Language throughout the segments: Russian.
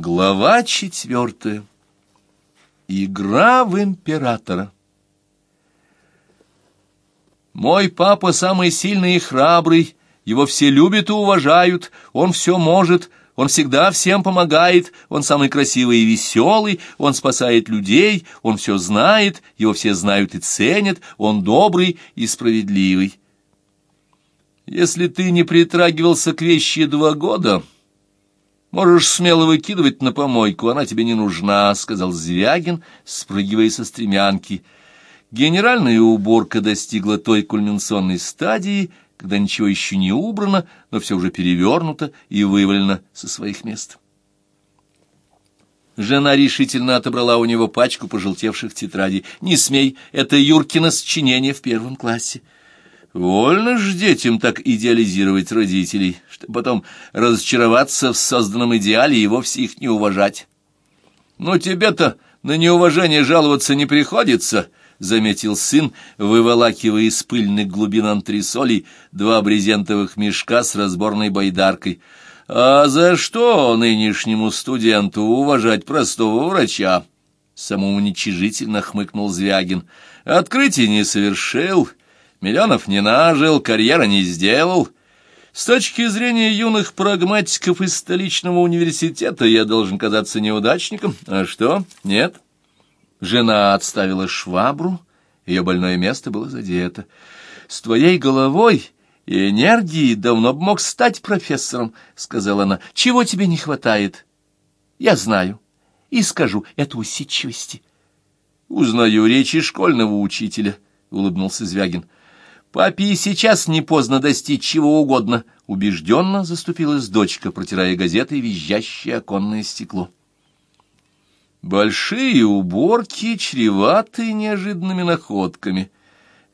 Глава четвертая. Игра в императора. Мой папа самый сильный и храбрый, его все любят и уважают, он все может, он всегда всем помогает, он самый красивый и веселый, он спасает людей, он все знает, его все знают и ценят, он добрый и справедливый. Если ты не притрагивался к вещи два года... «Можешь смело выкидывать на помойку, она тебе не нужна», — сказал Звягин, спрыгивая со стремянки. Генеральная уборка достигла той кульминационной стадии, когда ничего еще не убрано, но все уже перевернуто и вывалено со своих мест. Жена решительно отобрала у него пачку пожелтевших тетрадей. «Не смей, это Юркино сочинение в первом классе». Вольно ж детям так идеализировать родителей, чтобы потом разочароваться в созданном идеале и вовсе их не уважать. Но тебе-то на неуважение жаловаться не приходится, — заметил сын, выволакивая из пыльных глубин антресолей два брезентовых мешка с разборной байдаркой. А за что нынешнему студенту уважать простого врача? Самоуничижительно хмыкнул Звягин. Открытие не совершил, Миллионов не нажил, карьера не сделал. С точки зрения юных прагматиков из столичного университета я должен казаться неудачником. А что? Нет. Жена отставила швабру, ее больное место было задето. С твоей головой и энергией давно бы мог стать профессором, сказала она. Чего тебе не хватает? Я знаю и скажу, это усидчивости. Узнаю речи школьного учителя, улыбнулся Звягин. Папе и сейчас не поздно достичь чего угодно, — убежденно заступилась дочка, протирая газетой визжащее оконное стекло. Большие уборки чреваты неожиданными находками.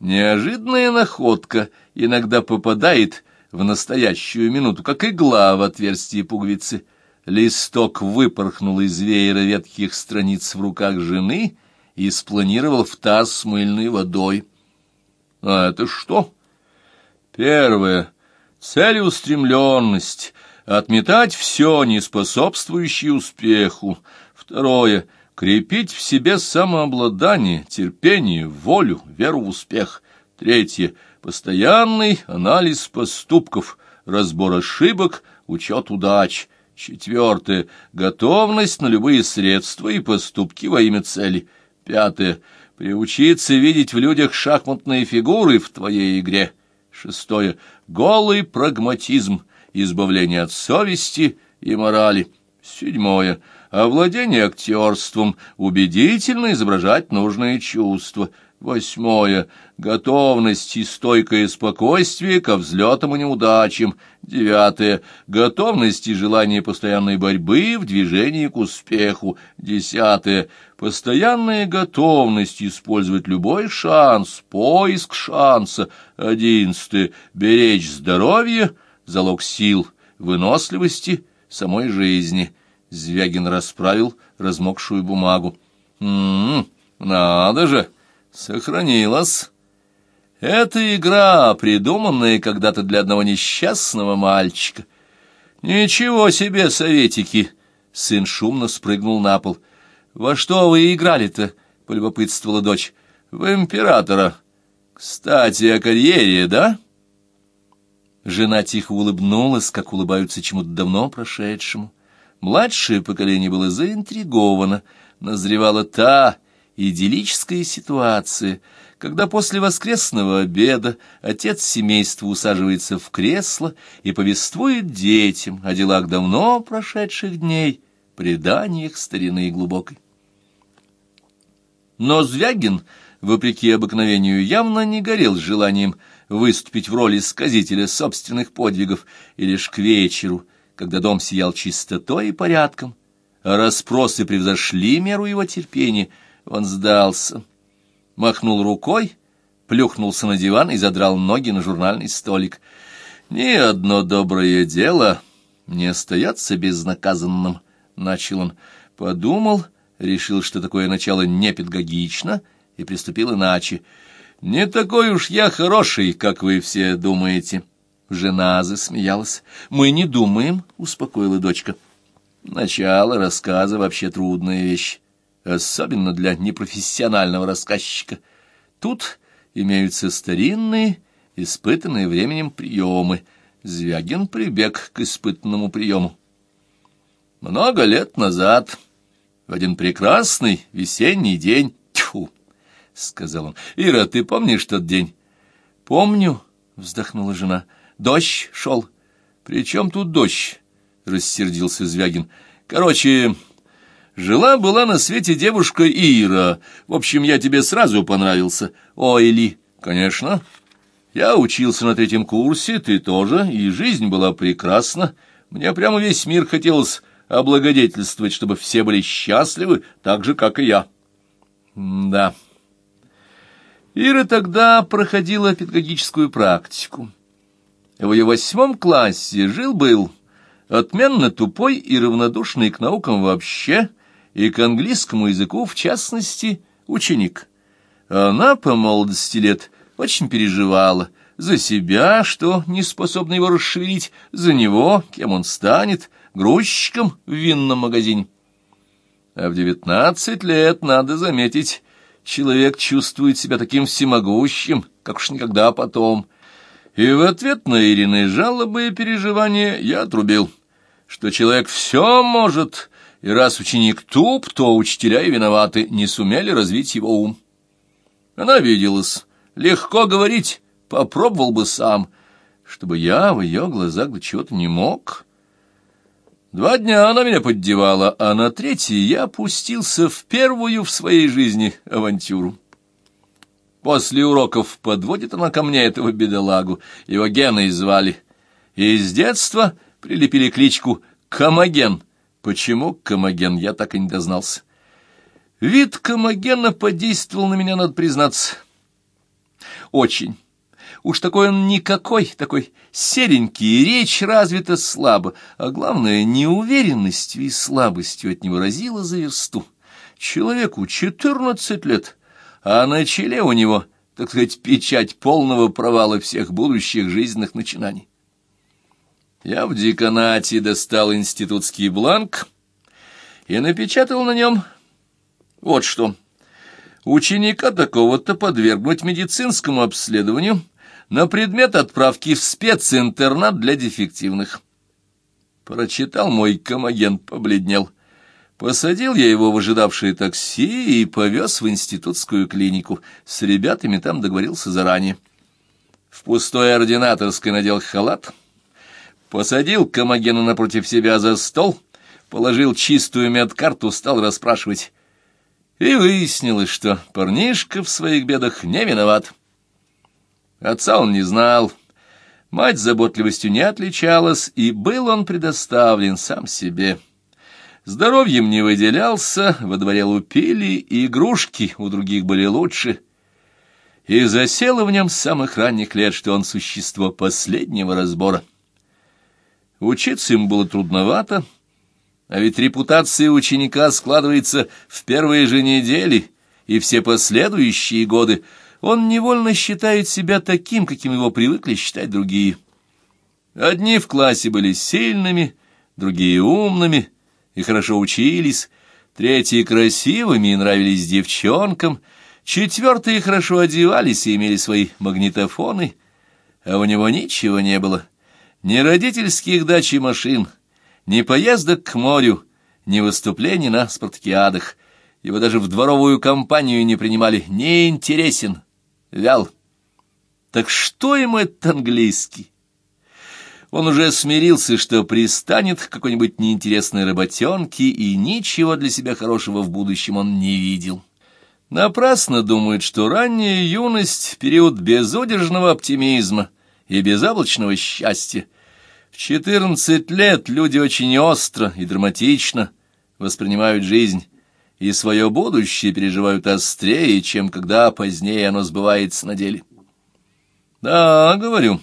Неожиданная находка иногда попадает в настоящую минуту, как игла в отверстие пуговицы. Листок выпорхнул из веера ветхих страниц в руках жены и спланировал в таз с мыльной водой. А это что? Первое. Целеустремленность. Отметать все, не способствующее успеху. Второе. Крепить в себе самообладание, терпение, волю, веру в успех. Третье. Постоянный анализ поступков, разбор ошибок, учет удач. Четвертое. Готовность на любые средства и поступки во имя цели. Пятое. Приучиться видеть в людях шахматные фигуры в твоей игре. Шестое. Голый прагматизм, избавление от совести и морали. Седьмое. Овладение актерством, убедительно изображать нужные чувства. Восьмое. Готовность и стойкое спокойствие ко взлетам и неудачам. Девятое. Готовность и желание постоянной борьбы в движении к успеху. Десятое. Постоянная готовность использовать любой шанс, поиск шанса. Одиннадцатое. Беречь здоровье, залог сил, выносливости, самой жизни. Звягин расправил размокшую бумагу. «М-м, надо же!» Сохранилась. Это игра, придуманная когда-то для одного несчастного мальчика. Ничего себе, советики! Сын шумно спрыгнул на пол. Во что вы играли-то? Полюбопытствовала дочь. В императора. Кстати, о карьере, да? Жена тихо улыбнулась, как улыбаются чему-то давно прошедшему. Младшее поколение было заинтриговано. Назревала та идиллическая ситуация, когда после воскресного обеда отец семейства усаживается в кресло и повествует детям о делах давно прошедших дней, преданиях старины глубокой. Но Звягин, вопреки обыкновению, явно не горел желанием выступить в роли сказителя собственных подвигов, и лишь к вечеру, когда дом сиял чистотой и порядком, а расспросы превзошли меру его терпения — он сдался, махнул рукой, плюхнулся на диван и задрал ноги на журнальный столик. «Ни одно доброе дело не остается безнаказанным», — начал он. Подумал, решил, что такое начало не педагогично, и приступил иначе. «Не такой уж я хороший, как вы все думаете». Жена засмеялась. «Мы не думаем», — успокоила дочка. Начало рассказа вообще трудная вещь, особенно для непрофессионального рассказчика. Тут имеются старинные, испытанные временем приемы. Звягин прибег к испытанному приему. Много лет назад, в один прекрасный весенний день, тьфу, — сказал он, — Ира, ты помнишь тот день? — Помню, — вздохнула жена, — дождь шел. — При чем тут дождь? — рассердился Звягин. — Короче, жила-была на свете девушка Ира. В общем, я тебе сразу понравился. Ой, Ли, конечно. Я учился на третьем курсе, ты тоже, и жизнь была прекрасна. Мне прямо весь мир хотелось облагодетельствовать, чтобы все были счастливы, так же, как и я. да. Ира тогда проходила педагогическую практику. В ее восьмом классе жил-был отменно тупой и равнодушный к наукам вообще, и к английскому языку в частности ученик. Она по молодости лет очень переживала за себя, что не способна его расшевелить, за него, кем он станет, грузчиком в винном магазине. А в девятнадцать лет, надо заметить, человек чувствует себя таким всемогущим, как уж никогда потом. И в ответ на Ирины жалобы и переживания я отрубил, что человек все может, и раз ученик туп, то учителя и виноваты, не сумели развить его ум. Она виделась. Легко говорить, попробовал бы сам, чтобы я в ее глазах до чего-то не мог. Два дня она меня поддевала, а на третий я опустился в первую в своей жизни авантюру. После уроков подводит она ко мне этого бедолагу, его Геной звали. И с детства прилепили кличку Комоген. Почему Комоген, я так и не дознался. Вид Комогена подействовал на меня, надо признаться. Очень. Уж такой он никакой, такой серенький, речь развита слабо, а главное, неуверенностью и слабостью от него разило за версту. Человеку четырнадцать лет, а на челе у него, так сказать, печать полного провала всех будущих жизненных начинаний. Я в деканате достал институтский бланк и напечатал на нем вот что. Ученика такого-то подвергнуть медицинскому обследованию — на предмет отправки в специнтернат для дефективных. Прочитал мой комагент, побледнел. Посадил я его в ожидавшее такси и повез в институтскую клинику. С ребятами там договорился заранее. В пустой ординаторской надел халат, посадил Комагена напротив себя за стол, положил чистую медкарту, стал расспрашивать. И выяснилось, что парнишка в своих бедах не виноват. Отца он не знал, мать заботливостью не отличалась, и был он предоставлен сам себе. Здоровьем не выделялся, во дворе лупили, и игрушки у других были лучше. И засело в нем с самых ранних лет, что он существо последнего разбора. Учиться ему было трудновато, а ведь репутация ученика складывается в первые же недели, и все последующие годы — он невольно считает себя таким, каким его привыкли считать другие. Одни в классе были сильными, другие умными и хорошо учились, третьи красивыми и нравились девчонкам, четвертые хорошо одевались и имели свои магнитофоны, а у него ничего не было, ни родительских дач и машин, ни поездок к морю, ни выступлений на спартакиадах. Его даже в дворовую компанию не принимали, не интересен, вял. Так что ему этот английский? Он уже смирился, что пристанет к какой-нибудь неинтересной работенке, и ничего для себя хорошего в будущем он не видел. Напрасно думает, что ранняя юность — период безудержного оптимизма и безоблачного счастья. В четырнадцать лет люди очень остро и драматично воспринимают жизнь, и свое будущее переживают острее, чем когда позднее оно сбывается на деле. Да, говорю,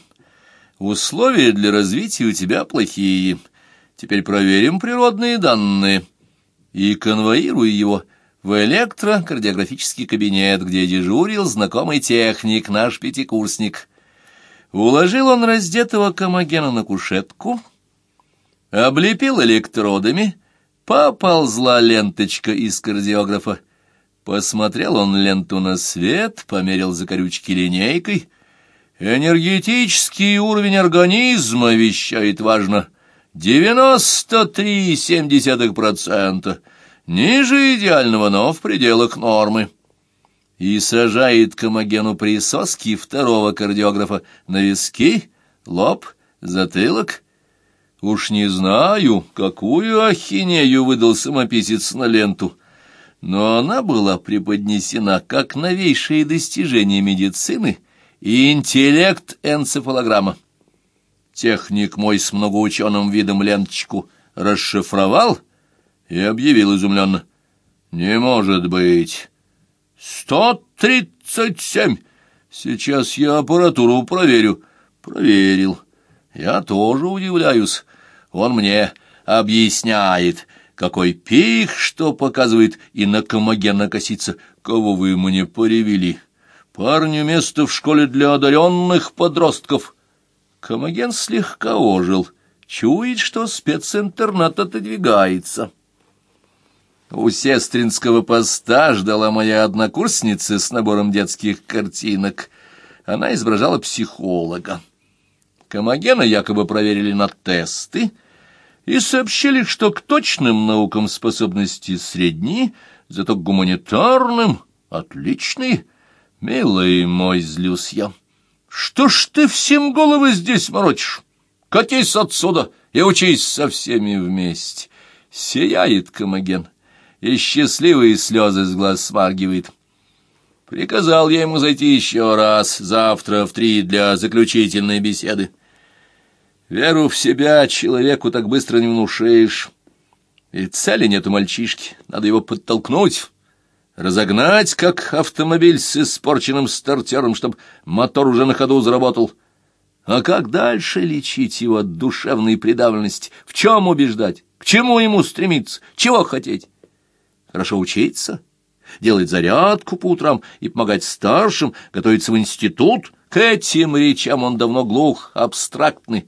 условия для развития у тебя плохие. Теперь проверим природные данные. И конвоируй его в электрокардиографический кабинет, где дежурил знакомый техник, наш пятикурсник. Уложил он раздетого комогена на кушетку, облепил электродами, Поползла ленточка из кардиографа. Посмотрел он ленту на свет, померил закорючки линейкой. Энергетический уровень организма, вещает важно, девяносто три семь процента. Ниже идеального, но в пределах нормы. И сажает комогену присоски второго кардиографа на виски, лоб, затылок. Уж не знаю, какую ахинею выдал самописец на ленту но она была преподнесена как новейшие достижения медицины и интеллект-энцефалограмма. Техник мой с многоученым видом ленточку расшифровал и объявил изумленно. «Не может быть! Сто тридцать семь! Сейчас я аппаратуру проверю». Проверил. Я тоже удивляюсь. Он мне объясняет — какой пик, что показывает, и на комогена косится. Кого вы мне поревели? Парню место в школе для одаренных подростков. Комоген слегка ожил, чует, что специнтернат отодвигается. У сестринского поста ждала моя однокурсница с набором детских картинок. Она изображала психолога. Комогена якобы проверили на тесты, и сообщили, что к точным наукам способности средние, зато к гуманитарным — отличные. Милый мой, злюсь я. Что ж ты всем головы здесь морочишь? Катись отсюда и учись со всеми вместе. Сияет Комоген, и счастливые слезы с глаз смаргивает. Приказал я ему зайти еще раз, завтра в три для заключительной беседы. Веру в себя человеку так быстро не внушаешь. И цели нет у мальчишки, надо его подтолкнуть, разогнать, как автомобиль с испорченным стартером, чтобы мотор уже на ходу заработал. А как дальше лечить его от душевной придавленности? В чем убеждать? К чему ему стремиться? Чего хотеть? Хорошо учиться, делать зарядку по утрам и помогать старшим, готовиться в институт. К этим речам он давно глух, абстрактный.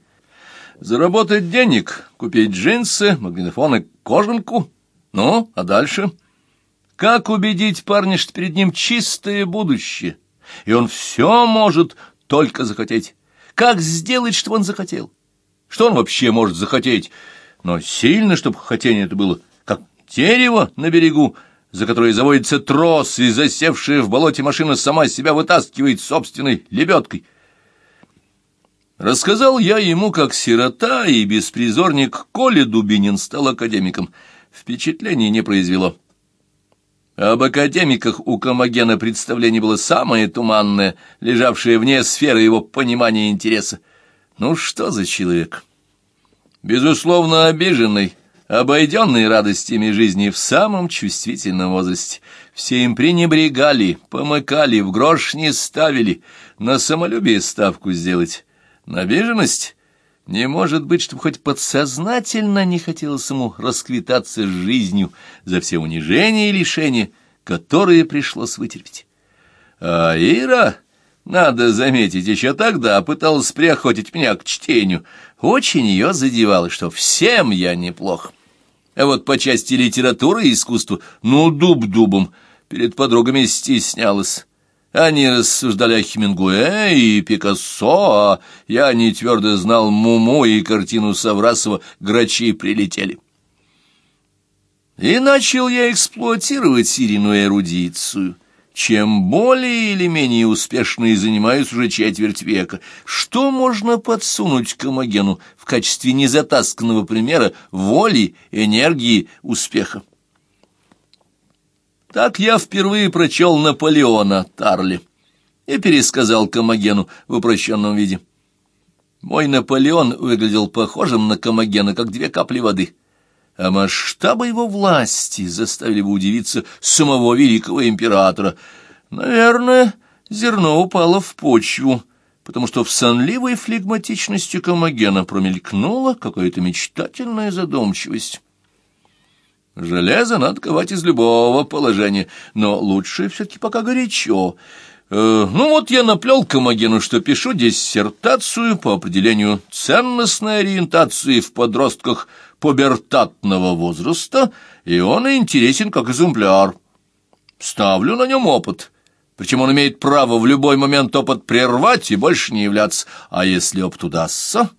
Заработать денег, купить джинсы, магнитофон и кожанку. Ну, а дальше? Как убедить парня, что перед ним чистое будущее, и он все может только захотеть? Как сделать, чтобы он захотел? Что он вообще может захотеть? Но сильно, чтобы хотение это было, дерево на берегу, за которое заводится трос, и засевшая в болоте машина сама себя вытаскивает собственной лебедкой — Рассказал я ему, как сирота и беспризорник Коля Дубинин стал академиком. Впечатление не произвело. Об академиках у Комогена представление было самое туманное, лежавшее вне сферы его понимания и интереса. Ну что за человек? Безусловно, обиженный, обойденный радостями жизни в самом чувствительном возрасте. Все им пренебрегали, помыкали, в грош не ставили, на самолюбие ставку сделать. На обиженность? Не может быть, чтобы хоть подсознательно не хотелось ему расквитаться с жизнью за все унижения и лишения, которые пришлось вытерпеть. А Ира, надо заметить, еще тогда пыталась приохотить меня к чтению. Очень ее задевало, что всем я неплох. А вот по части литературы и искусства, ну, дуб дубом, перед подругами стеснялась. Они рассуждали о Хемингуэ и Пикассо, а я не твердо знал Муму и картину Саврасова «Грачи прилетели». И начал я эксплуатировать Сирину эрудицию. Чем более или менее успешно и занимаюсь уже четверть века, что можно подсунуть Комогену в качестве незатасканного примера воли, энергии, успеха? Так я впервые прочел Наполеона Тарли и пересказал Комогену в упрощенном виде. Мой Наполеон выглядел похожим на Комогена, как две капли воды, а масштабы его власти заставили бы удивиться самого великого императора. Наверное, зерно упало в почву, потому что в сонливой флегматичности Комогена промелькнула какая-то мечтательная задумчивость. Железо надо ковать из любого положения, но лучше все-таки пока горячо. Э, ну вот я наплел Комогену, что пишу диссертацию по определению ценностной ориентации в подростках пубертатного возраста, и он интересен как экземпляр. Ставлю на нем опыт. Причем он имеет право в любой момент опыт прервать и больше не являться. А если опыт удастся,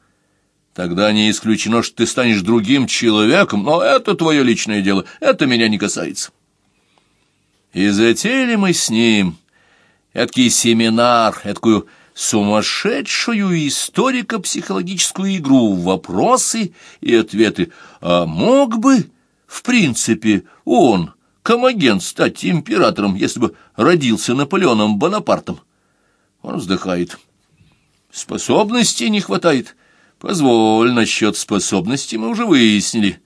тогда не исключено, что ты станешь другим человеком, но это твое личное дело, это меня не касается. И затеяли мы с ним эдакий семинар, эдакую сумасшедшую историко-психологическую игру в вопросы и ответы. А мог бы, в принципе, он, Комаген, стать императором, если бы родился Наполеоном Бонапартом? Он вздыхает. Способностей не хватает. Позволь, насчет способностей мы уже выяснили.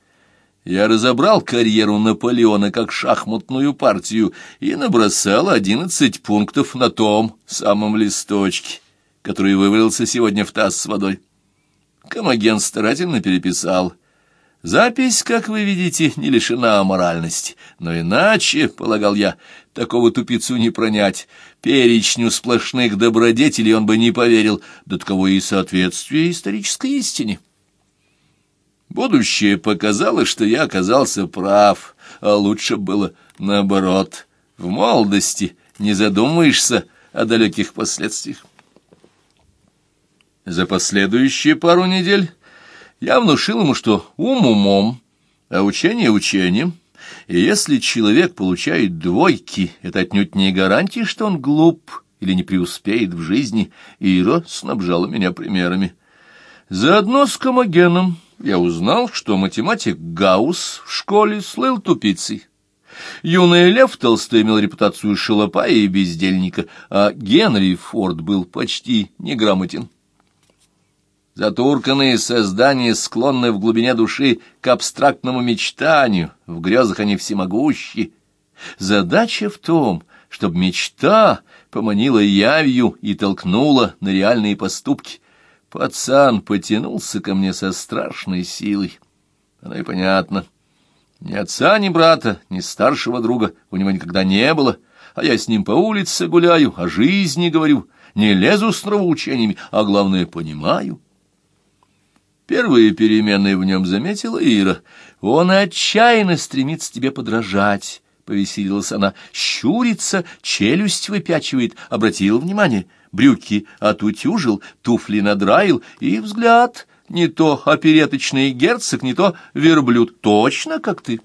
Я разобрал карьеру Наполеона как шахматную партию и набросал одиннадцать пунктов на том самом листочке, который вывалился сегодня в таз с водой. Комаген старательно переписал. Запись, как вы видите, не лишена моральности, но иначе, полагал я, такого тупицу не пронять. Перечню сплошных добродетелей он бы не поверил, до таковой и соответствие исторической истине. Будущее показало, что я оказался прав, а лучше было наоборот. В молодости не задумаешься о далеких последствиях. За последующие пару недель я внушил ему, что ум умом, а учение учением, и если человек получает двойки, это отнюдь не гарантия, что он глуп или не преуспеет в жизни, Ира снабжала меня примерами. Заодно с Комогеном я узнал, что математик Гаусс в школе слыл тупицей. Юный Лев Толстой имел репутацию шалопая и бездельника, а Генри Форд был почти неграмотен. Затурканные создания, склонные в глубине души к абстрактному мечтанию, в грезах они всемогущи. Задача в том, чтобы мечта поманила явью и толкнула на реальные поступки — Пацан потянулся ко мне со страшной силой. Оно и понятно. Ни отца, ни брата, ни старшего друга у него никогда не было, а я с ним по улице гуляю, о жизни говорю, не лезу с нравоучениями, а главное, понимаю. Первые перемены в нем заметила Ира. Он отчаянно стремится тебе подражать, — повеселилась она. Щурится, челюсть выпячивает, обратила внимание — брюки отутюжил, туфли надраил, и взгляд не то опереточный герцог, не то верблюд, точно как ты.